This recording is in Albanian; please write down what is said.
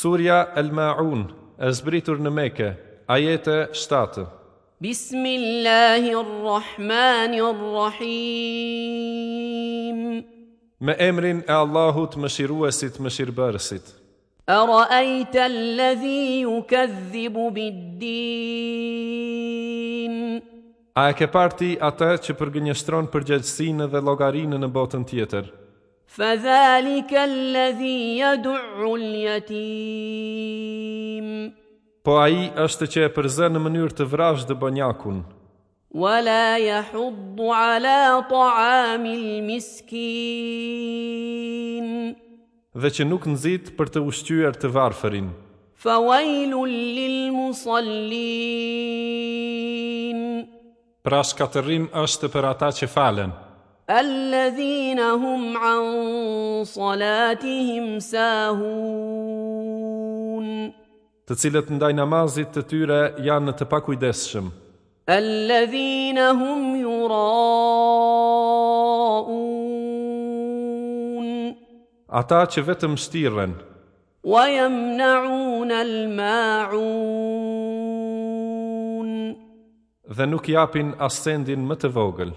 Surja El Maun, e zbritur në meke, ajete 7. Bismillahirrahmanirrahim. Me emrin e Allahut më shiruesit më shirëbërësit. A rëajta lëzhi ju këthibu biddin. A e ke parti ata që përgënjështron përgjëgjësine dhe llogarinë në botën tjetër. Fëdhalik alëzhi jadu'u ljetim Po ai është që e përzën në mënyrë të vrajsh dhe bënjakun Wala jahuddu ala ta'amil miskin Dhe që nuk nëzit për të ushtyër të varfërin Fëvajlu lil musallin Pra shkaterim është për ata që falen alladhina hum an salatihim sahun të cilët ndaj namazit të tyre janë të pakujdesshëm alladhina hum yuraun ata që vetëm shtirren wa yamnaun almaun dhe nuk japin asendin më të vogël